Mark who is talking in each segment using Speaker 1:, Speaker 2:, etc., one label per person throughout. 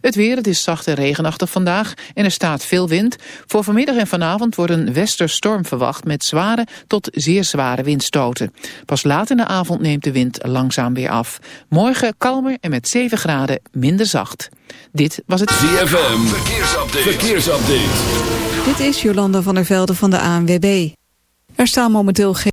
Speaker 1: Het weer, het is zacht en regenachtig vandaag en er staat veel wind. Voor vanmiddag en vanavond wordt een westerstorm verwacht met zware tot zeer zware windstoten. Pas laat in de avond neemt de wind langzaam weer af. Morgen kalmer en met 7 graden minder zacht. Dit was het
Speaker 2: ZFM, verkeersupdate. verkeersupdate.
Speaker 3: Dit is Jolanda van der Velde van de ANWB. Er staan momenteel geen...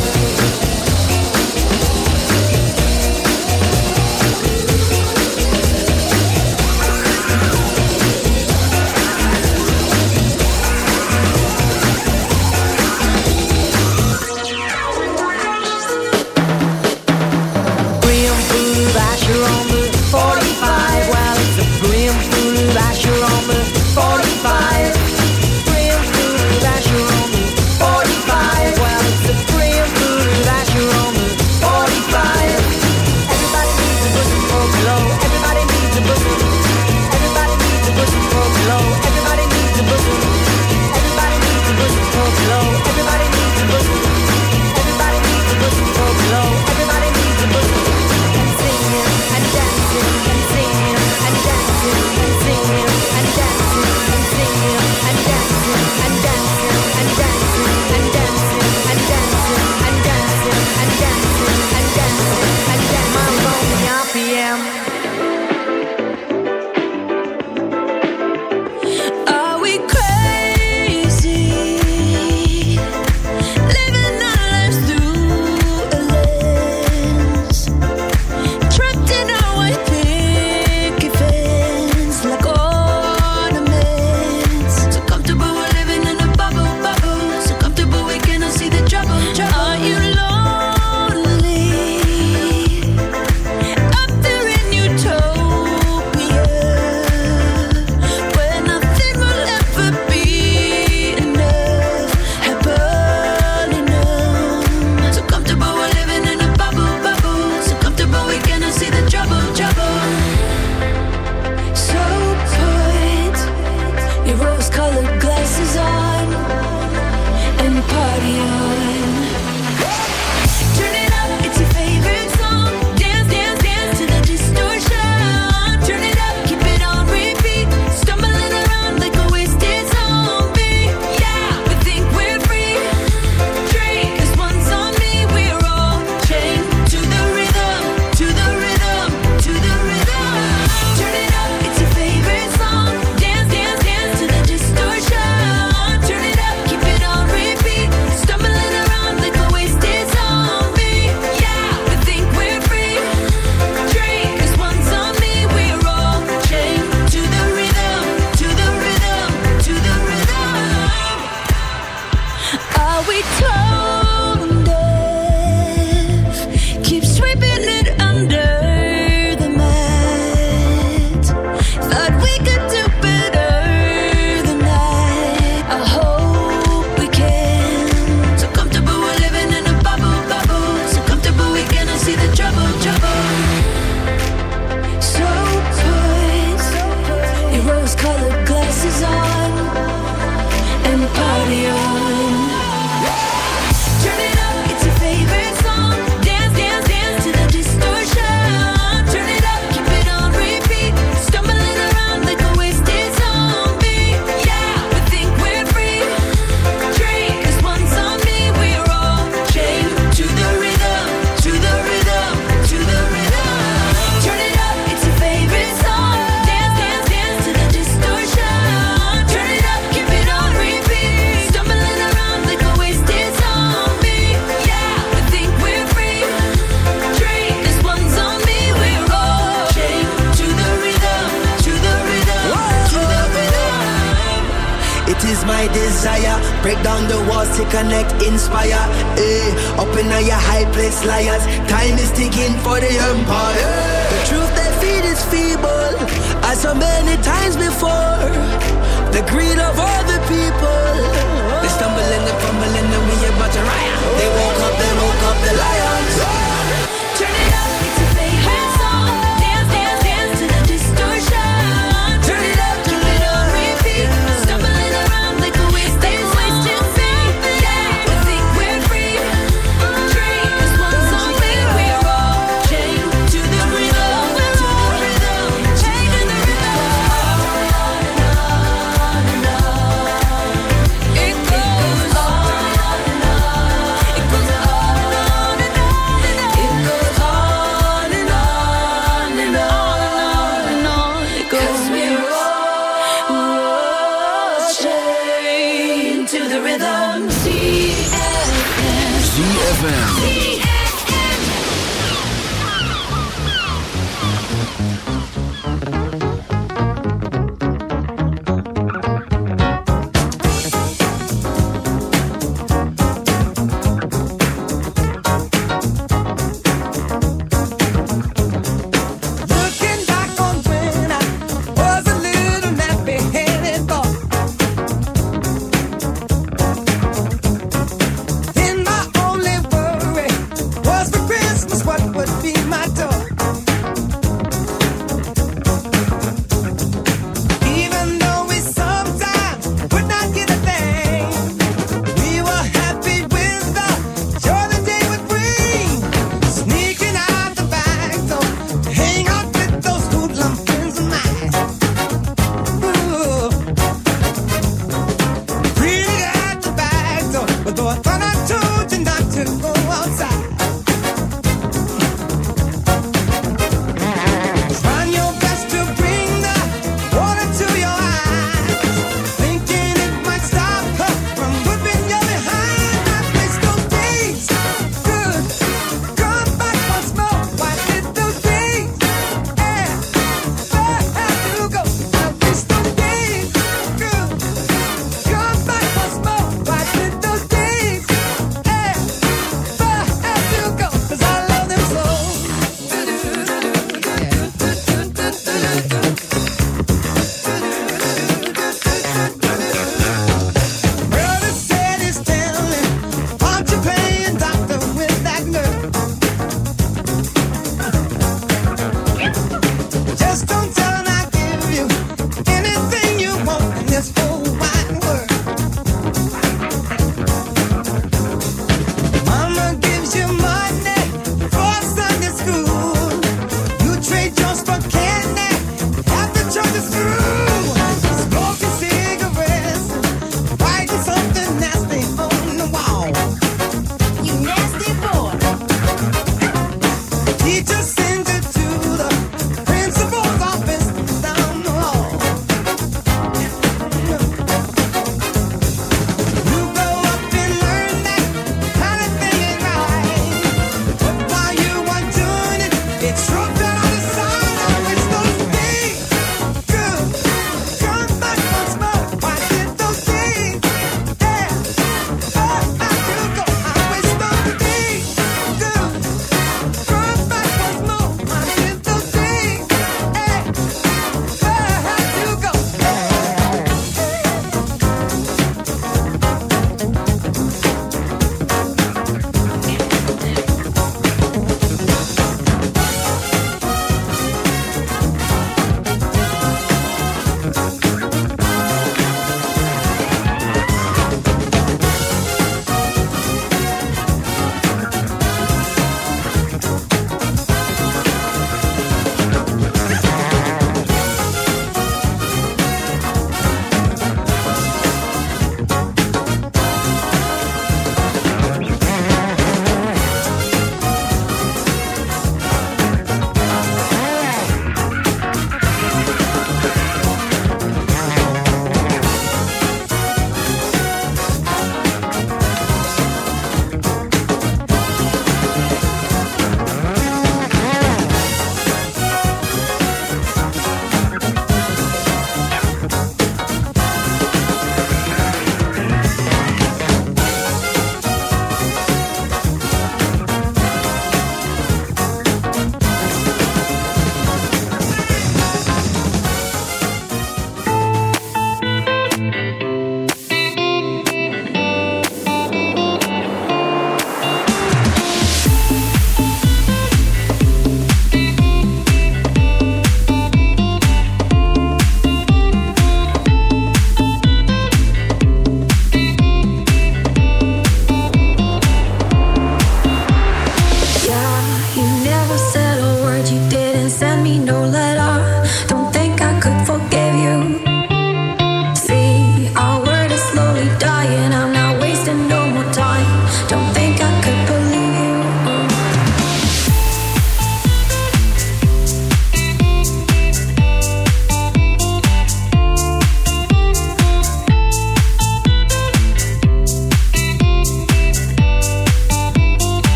Speaker 4: Bye.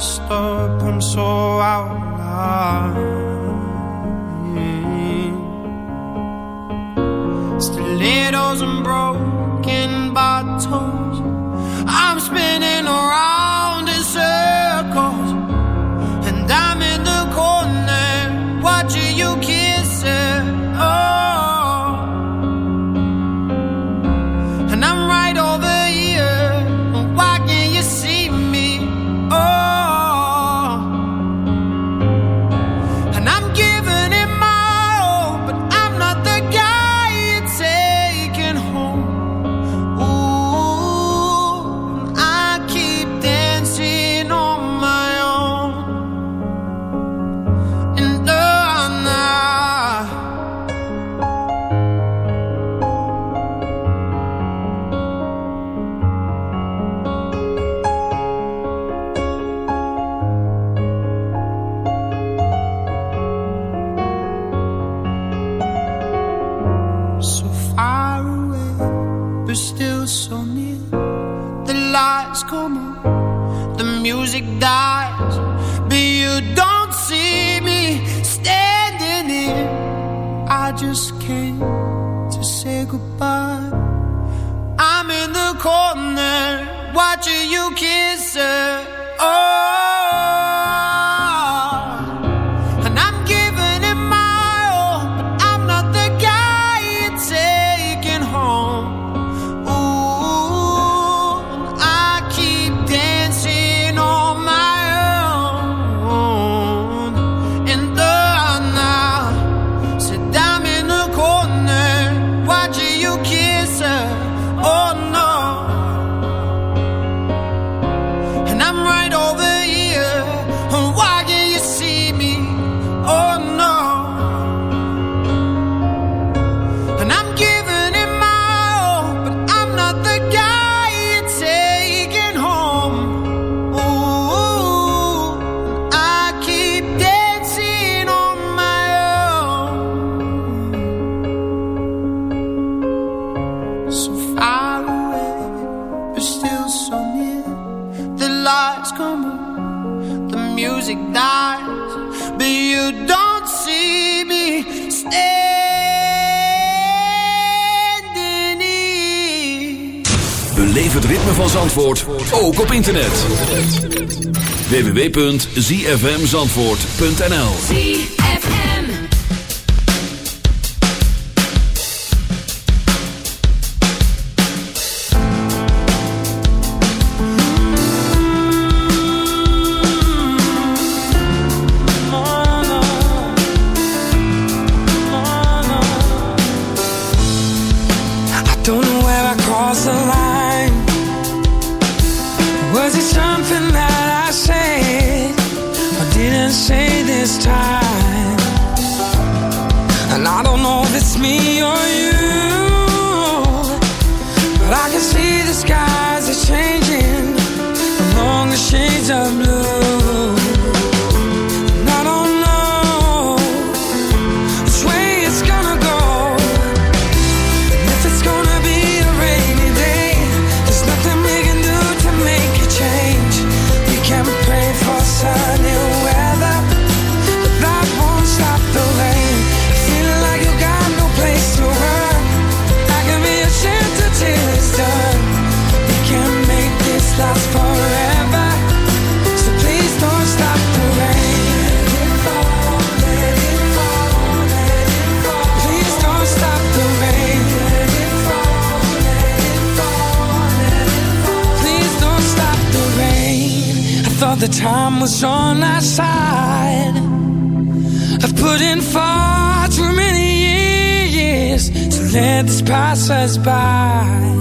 Speaker 4: Messed up, I'm so out of line.
Speaker 5: www.zfmzandvoort.nl
Speaker 6: passers by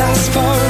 Speaker 6: last forever.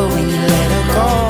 Speaker 7: Her when you let her go.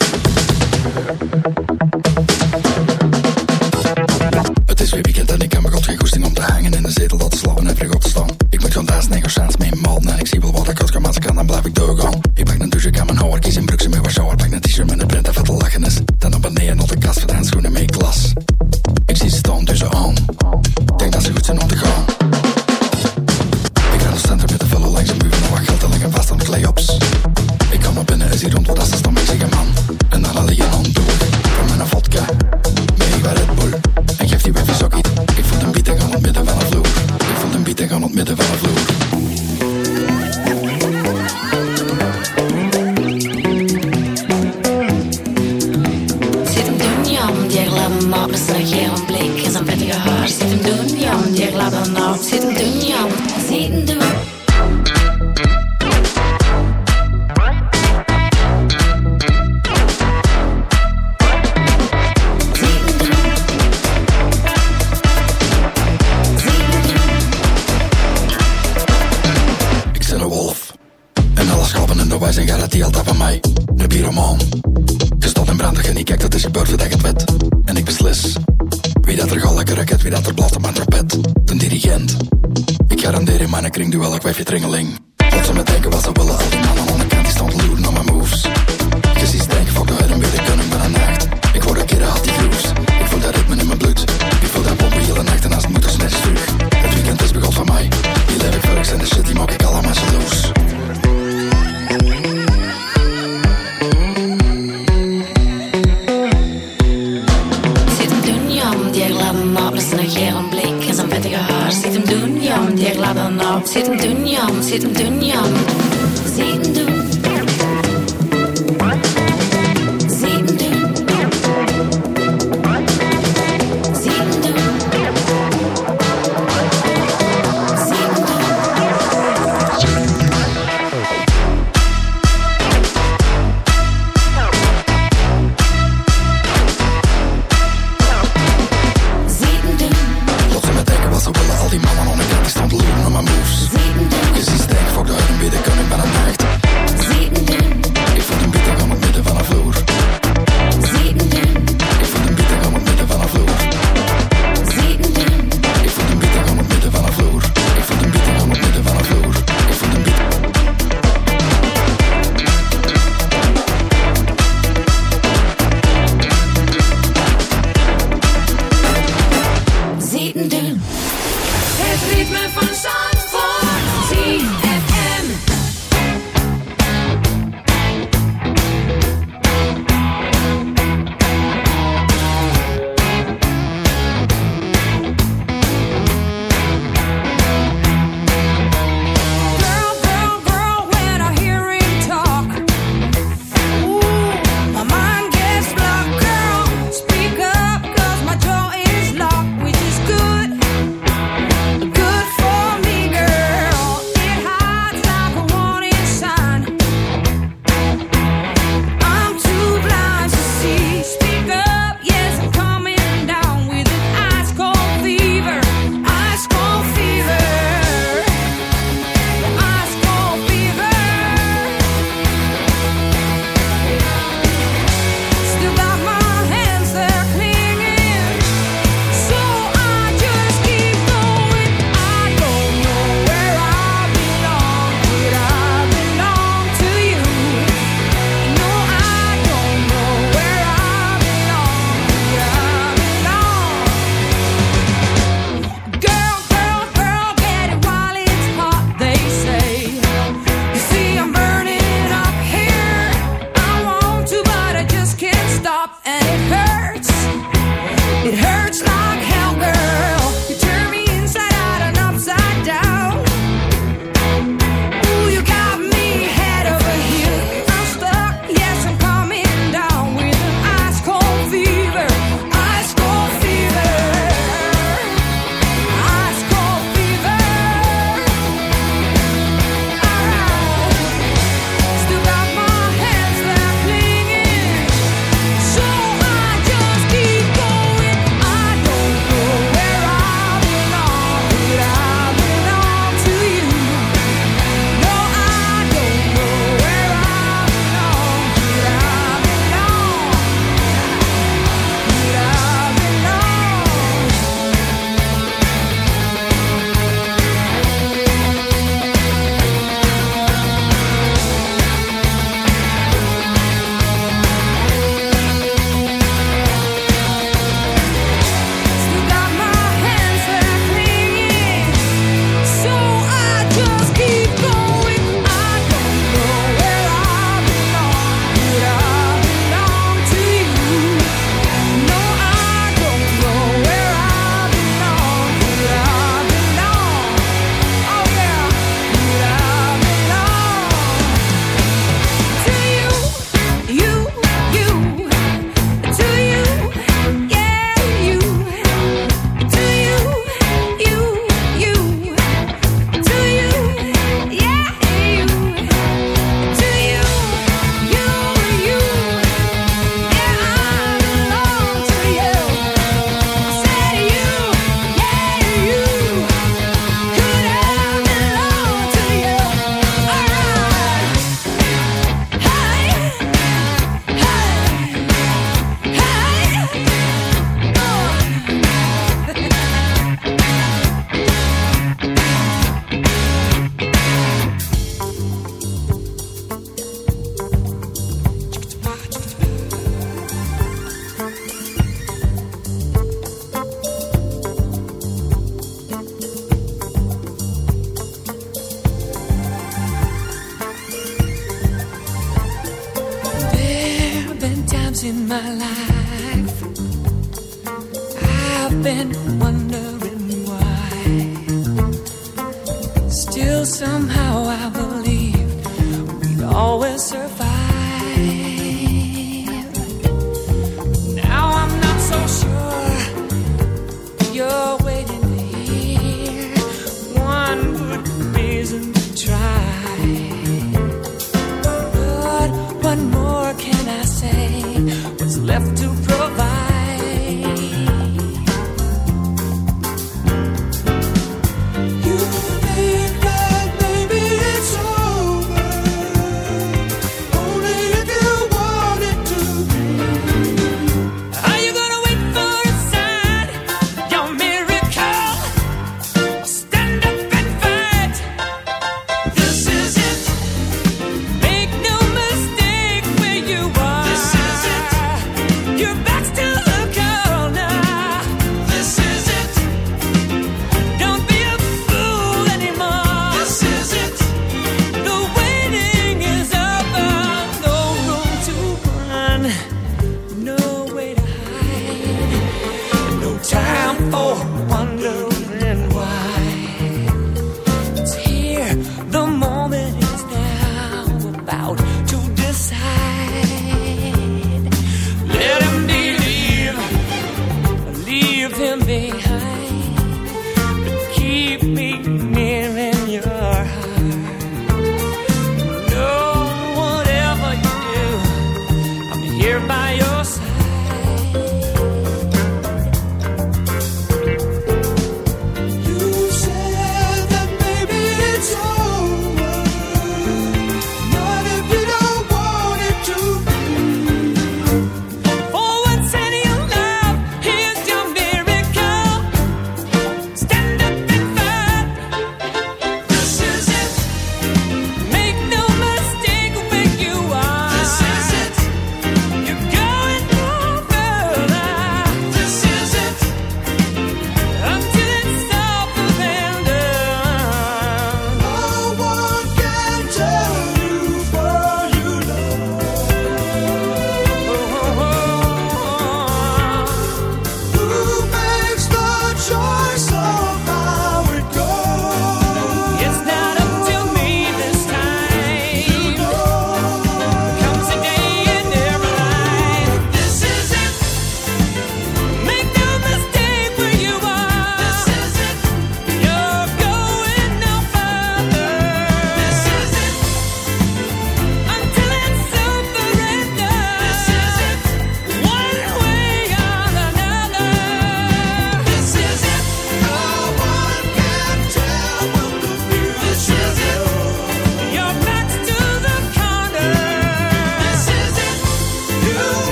Speaker 7: You're
Speaker 5: been